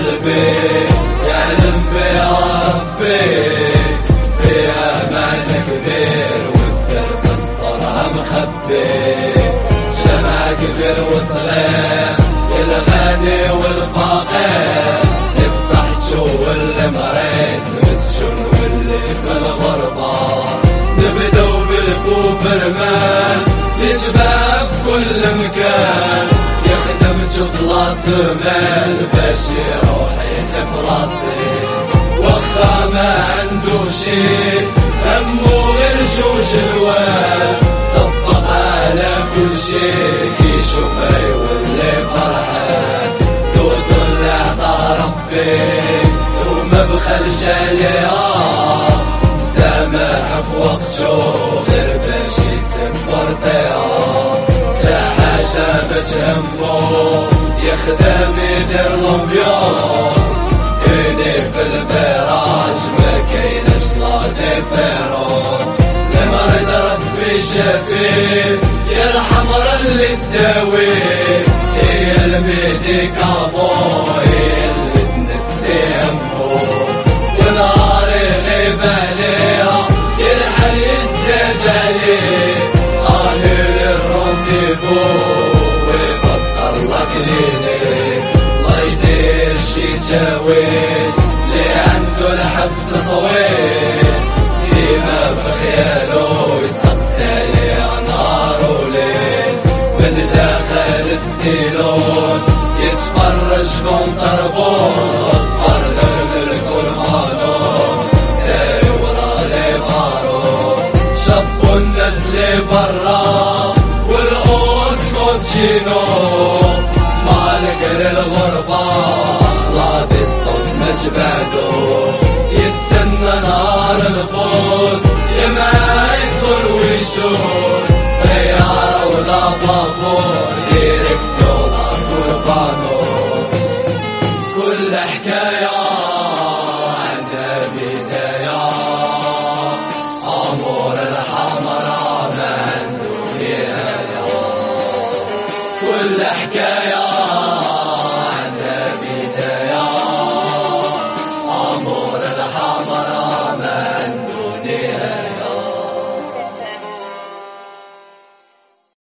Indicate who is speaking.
Speaker 1: ذنبي يا ربي في أمان كبير والسر مسطرها مخبي شمع كبير وصغير الغني والفقير تفصح تشوف اللي مريض مسجون واللي في الغربة. نبدو بالكفر مان يشبه في كل مكان. خلاص مال باش يروح يتفراسي وخا ما عنده شي همه غير شوش الوان صفق على كل شي يشوف واللي فرحان. توصل لعطا ربي وما بخلش عليها. سامح شو غير باش يسفر طيها جا حاجة بتهمه يخدم يدير لومبيونس هني في الفراج ما كاينش لا ديفيرونس المرض ربي شافيه يا الحمر اللي تداوي هي الميديكامون شي تاويل اللي عنده الحبس طويل ديما في خياله يسقسي نهار وليل. من داخل السيلون يتفرج كون مجبعدو يتسنى نار الفوت يما يصر ويشوف طيارة ولا بابور ديركسيون قربانو كل حكاية عندها بداية. أمور الحمراء ما عنده نهاية كل حكاية